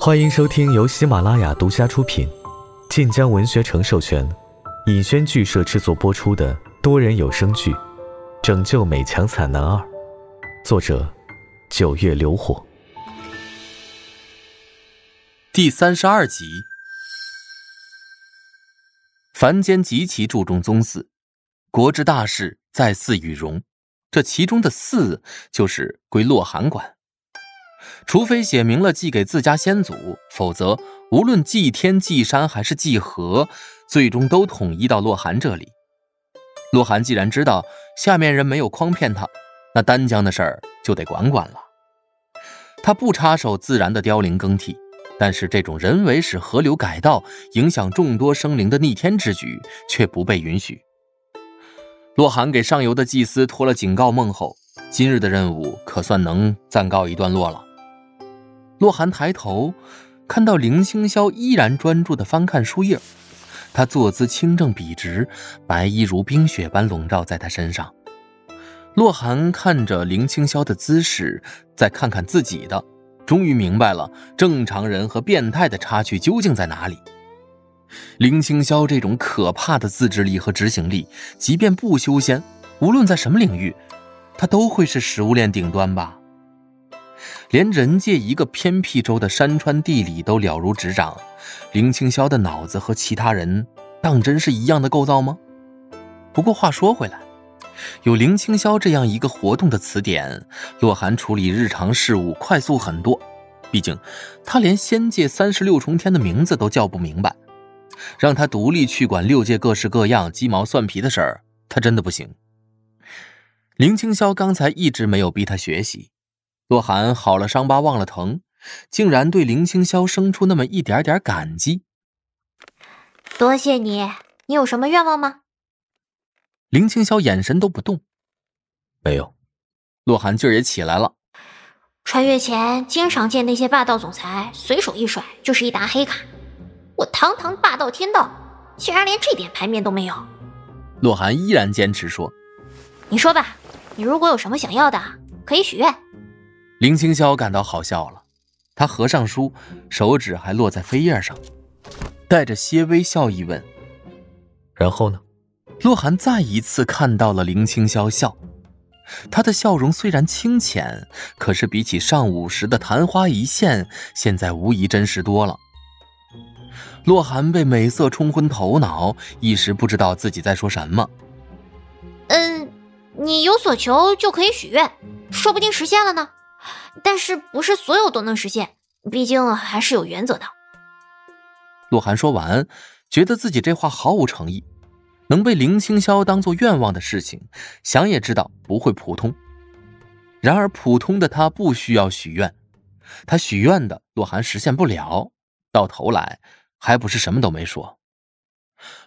欢迎收听由喜马拉雅独家出品、晋江文学城授权、尹轩剧社制作播出的多人有声剧《拯救美强惨男二》，作者：九月流火，第三十二集。凡间极其注重宗祀，国之大事在祀与戎，这其中的祀就是归洛寒管。除非写明了祭给自家先祖，否则无论祭天、祭山还是祭河，最终都统一到洛寒这里。洛寒既然知道下面人没有诓骗他，那丹江的事儿就得管管了。他不插手自然的凋零更替。但是这种人为使河流改道、影响众多生灵的逆天之举却不被允许。洛寒给上游的祭司托了警告梦后，今日的任务可算能暂告一段落了。洛寒抬头，看到林清霄依然专注地翻看书页，他坐姿清正笔直，白衣如冰雪般笼罩在他身上。洛寒看着林清霄的姿势，再看看自己的。终于明白了正常人和变态的差距究竟在哪里。林清霄这种可怕的自制力和执行力，即便不修仙，无论在什么领域，他都会是食物链顶端吧？连人界一个偏僻州的山川地理都了如指掌，林清霄的脑子和其他人当真是一样的构造吗？不过话说回来。有林清霄这样一个活动的词典，洛寒处理日常事务快速很多。毕竟，他连仙界三十六重天的名字都叫不明白，让他独立去管六界各式各样鸡毛蒜皮的事儿，他真的不行。林清霄刚才一直没有逼他学习，洛寒好了伤疤忘了疼，竟然对林清霄生出那么一点点感激。多谢你，你有什么愿望吗？林青霄眼神都不动，没有。洛寒劲儿也起来了。穿越前经常见那些霸道总裁，随手一甩就是一沓黑卡。我堂堂霸道天道，竟然连这点牌面都没有。洛寒依然坚持说：“你说吧，你如果有什么想要的，可以许愿。”林青霄感到好笑了，他合上书，手指还落在扉页上，带着些微笑意问：“然后呢？”洛寒再一次看到了林青霄笑，他的笑容虽然清浅，可是比起上午时的昙花一现，现在无疑真实多了。洛寒被美色冲昏头脑，一时不知道自己在说什么。嗯，你有所求就可以许愿，说不定实现了呢。但是不是所有都能实现，毕竟还是有原则的。洛寒说完，觉得自己这话毫无诚意。能被林清霄当做愿望的事情，想也知道不会普通。然而普通的他不需要许愿，他许愿的洛寒实现不了，到头来还不是什么都没说。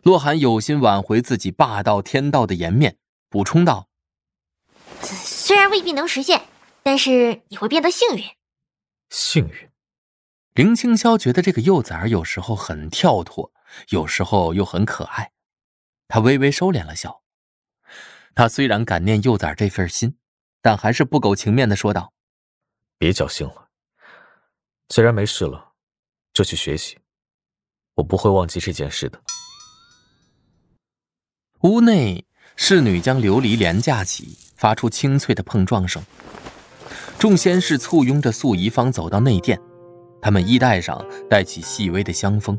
洛寒有心挽回自己霸道天道的颜面，补充道：“虽然未必能实现，但是你会变得幸运。”幸运。林清霄觉得这个幼崽有时候很跳脱，有时候又很可爱。他微微收敛了笑，他虽然感念幼崽这份心，但还是不苟情面的说道：“别侥幸了，既然没事了，就去学习，我不会忘记这件事的。”屋内，侍女将琉璃帘架起，发出清脆的碰撞声。众仙士簇拥着素仪芳走到内殿，他们衣带上带起细微的香风。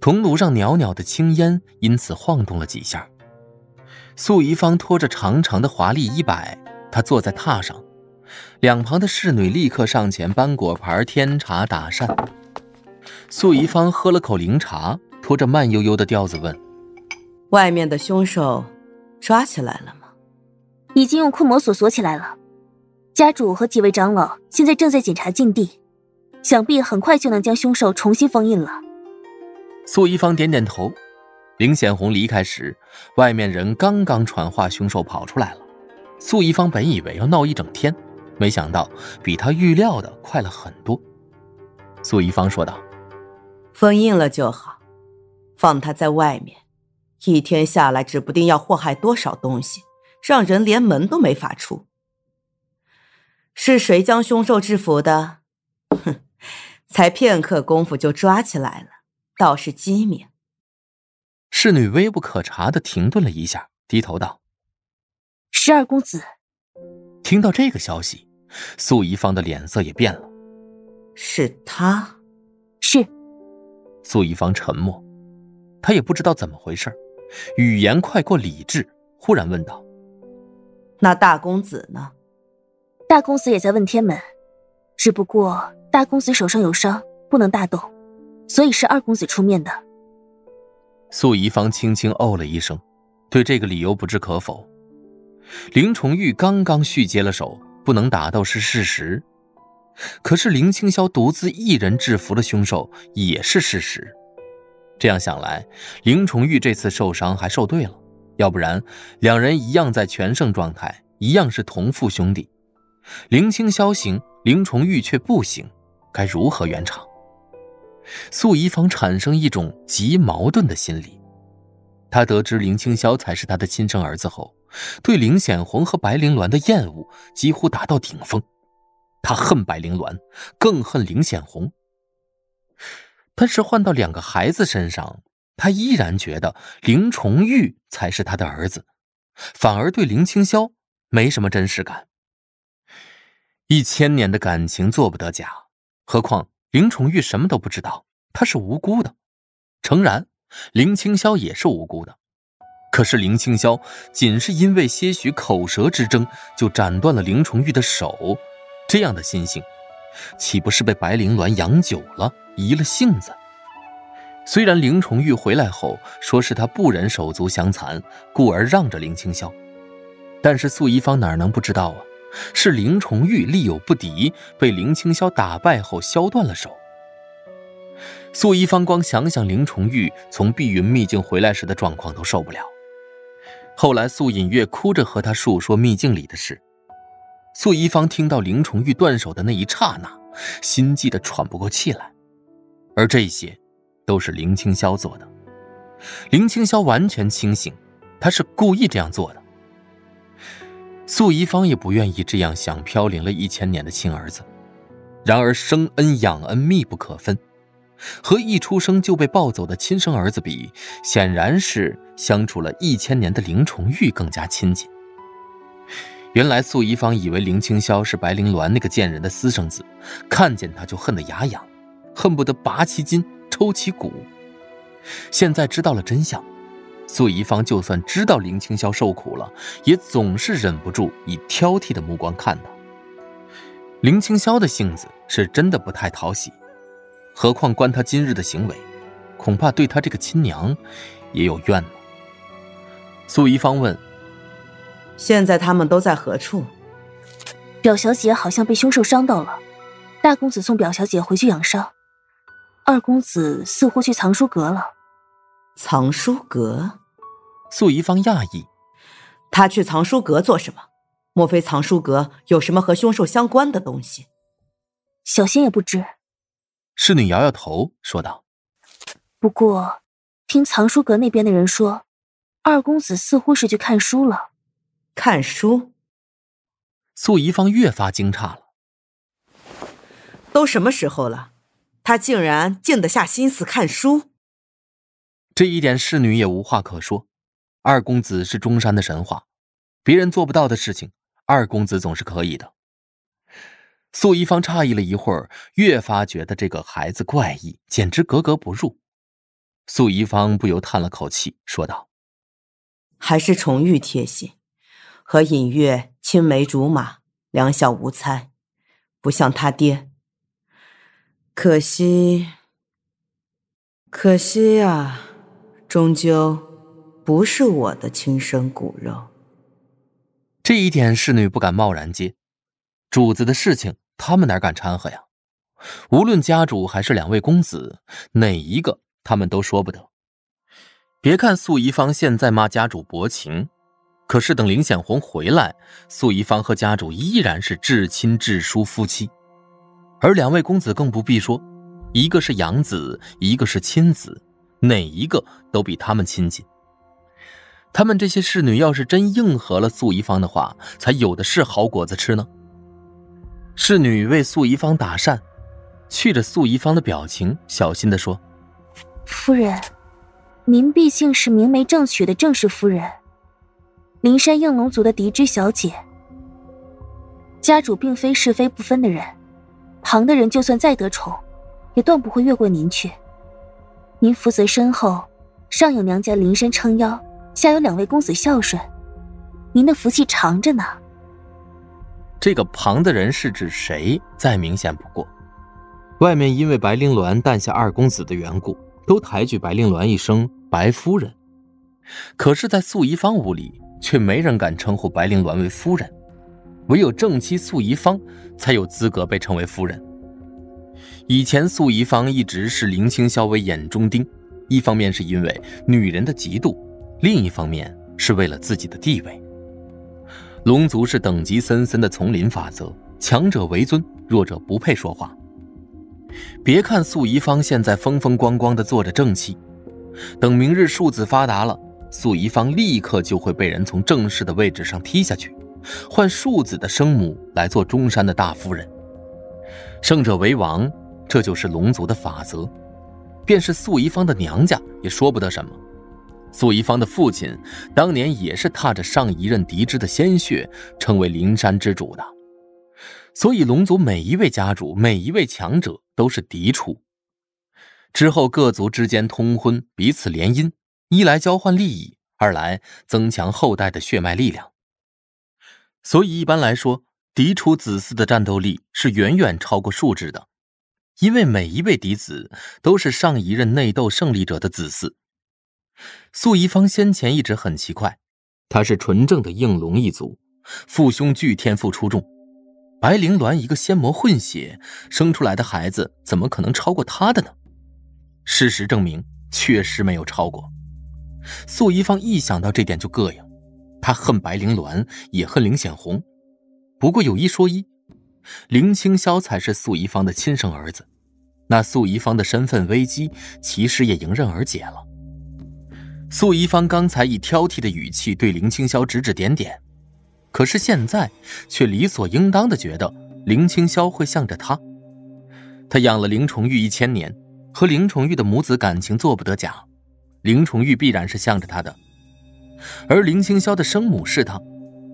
铜炉上袅袅的青烟因此晃动了几下。素仪芳拖着长长的华丽衣摆，她坐在榻上，两旁的侍女立刻上前搬果盘、添茶、打扇。素仪芳喝了口灵茶，拖着慢悠悠的调子问：“外面的凶手抓起来了吗？”“已经用困魔锁锁起来了。家主和几位长老现在正在检查禁地，想必很快就能将凶兽重新封印了。”素一方点点头。林显红离开时，外面人刚刚传话，凶兽跑出来了。素一方本以为要闹一整天，没想到比他预料的快了很多。素一方说道：“封印了就好，放他在外面，一天下来，指不定要祸害多少东西，让人连门都没法出。是谁将凶兽制服的？哼，才片刻功夫就抓起来了，倒是机敏。侍女微不可察的停顿了一下，低头道：“十二公子。”听到这个消息，素仪芳的脸色也变了。是他，是。素仪芳沉默，她也不知道怎么回事，语言快过理智，忽然问道：“那大公子呢？”大公子也在问天门，只不过大公子手上有伤，不能大动，所以是二公子出面的。素仪芳轻轻哦了一声，对这个理由不置可否。林崇玉刚刚续接了手，不能打斗是事实，可是林青霄独自一人制服了凶手也是事实。这样想来，林崇玉这次受伤还受对了，要不然两人一样在全胜状态，一样是同父兄弟。林青霄行，林崇玉却不行，该如何圆场？素仪芳产生一种极矛盾的心理。他得知林青霄才是他的亲生儿子后，对林显红和白灵鸾的厌恶几乎达到顶峰。他恨白灵鸾，更恨林显红。但是换到两个孩子身上，他依然觉得林崇玉才是他的儿子，反而对林青霄没什么真实感。一千年的感情做不得假，何况林崇玉什么都不知道，他是无辜的。诚然，林青霄也是无辜的。可是林青霄仅是因为些许口舌之争就斩断了林崇玉的手，这样的心性，岂不是被白灵鸾养久了，移了性子？虽然林崇玉回来后说是他不忍手足相残，故而让着林青霄，但是素衣芳哪能不知道啊？是林崇玉力有不敌，被林青霄打败后削断了手。素衣芳光想想林崇玉从碧云秘境回来时的状况都受不了。后来素隐月哭着和他述说秘境里的事，素衣芳听到林崇玉断手的那一刹那，心悸得喘不过气来。而这些，都是林青霄做的。林青霄完全清醒，他是故意这样做的。素仪芳也不愿意这样想飘零了一千年的亲儿子，然而生恩养恩密不可分，和一出生就被抱走的亲生儿子比，显然是相处了一千年的林崇玉更加亲近。原来素仪芳以为林青霄是白灵鸾那个贱人的私生子，看见他就恨得牙痒，恨不得拔其筋抽其骨。现在知道了真相。素仪芳就算知道林青霄受苦了，也总是忍不住以挑剔的目光看他。林青霄的性子是真的不太讨喜，何况观他今日的行为，恐怕对他这个亲娘也有怨呢。苏怡芳问：“现在他们都在何处？”表小姐好像被凶兽伤到了，大公子送表小姐回去养伤，二公子似乎去藏书阁了。藏书阁。素仪方讶异，他去藏书阁做什么？莫非藏书阁有什么和凶兽相关的东西？小仙也不知。侍女摇摇头说道：“不过，听藏书阁那边的人说，二公子似乎是去看书了。看书？”素仪方越发惊诧了。都什么时候了，他竟然静得下心思看书？这一点侍女也无话可说。二公子是中山的神话，别人做不到的事情，二公子总是可以的。素一方诧异了一会儿，越发觉得这个孩子怪异，简直格格不入。素一方不由叹了口气，说道：“还是崇玉贴心，和隐月青梅竹马，两小无猜，不像他爹。可惜，可惜呀，终究。”不是我的亲生骨肉，这一点侍女不敢贸然接。主子的事情，他们哪敢掺和呀？无论家主还是两位公子，哪一个他们都说不得。别看素仪芳现在骂家主薄情，可是等林显红回来，素仪芳和家主依然是至亲至疏夫妻。而两位公子更不必说，一个是养子，一个是亲子，哪一个都比他们亲近。他们这些侍女要是真应和了素仪芳的话，才有的是好果子吃呢。侍女为素仪芳打扇，觑着素仪芳的表情，小心的说：“夫人，您毕竟是明媒正娶的正室夫人，灵山应龙族的嫡枝小姐。家主并非是非不分的人，旁的人就算再得宠，也断不会越过您去。您福泽深厚，上有娘家灵山撑腰，下有两位公子孝顺，您的福气长着呢。”这个旁的人是指谁？再明显不过。外面因为白灵鸾诞下二公子的缘故，都抬举白灵鸾一声“白夫人”。可是，在素仪芳屋里，却没人敢称呼白灵鸾为夫人，唯有正妻素仪芳才有资格被称为夫人。以前，素仪芳一直是林青霄为眼中钉，一方面是因为女人的嫉妒，另一方面是为了自己的地位。龙族是等级森森的丛林法则，强者为尊，弱者不配说话。别看素仪芳现在风风光光的做着正气，等明日数字发达了，素仪芳立刻就会被人从正式的位置上踢下去，换庶子的生母来做中山的大夫人。胜者为王，这就是龙族的法则。便是素仪芳的娘家也说不得什么。素仪芳的父亲当年也是踏着上一任嫡枝的鲜血，成为灵山之主的，所以龙族每一位家主、每一位强者都是嫡出。之后各族之间通婚，彼此联姻，一来交换利益，二来增强后代的血脉力量。所以一般来说，嫡出子嗣的战斗力是远远超过庶子的，因为每一位嫡子都是上一任内斗胜利者的子嗣。素仪芳先前一直很奇怪，他是纯正的应龙一族，父兄俱天赋出众。白灵鸾一个仙魔混血生出来的孩子，怎么可能超过他的呢？事实证明，确实没有超过。素仪芳一想到这点就膈应，他恨白灵鸾，也恨林显红。不过有一说一，林清霄才是素仪芳的亲生儿子，那素仪芳的身份危机其实也迎刃而解了。素仪芳刚才以挑剔的语气对林青霄指指点点，可是现在却理所应当的觉得林青霄会向着他。他养了林崇玉一千年，和林崇玉的母子感情做不得假，林崇玉必然是向着他的。而林青霄的生母是他，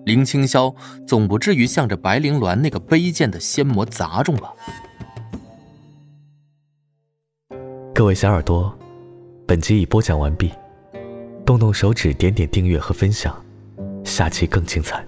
林青霄总不至于向着白灵鸾那个卑贱的仙魔砸中吧？各位小耳朵，本集已播讲完毕。动动手指，点点订阅和分享，下期更精彩。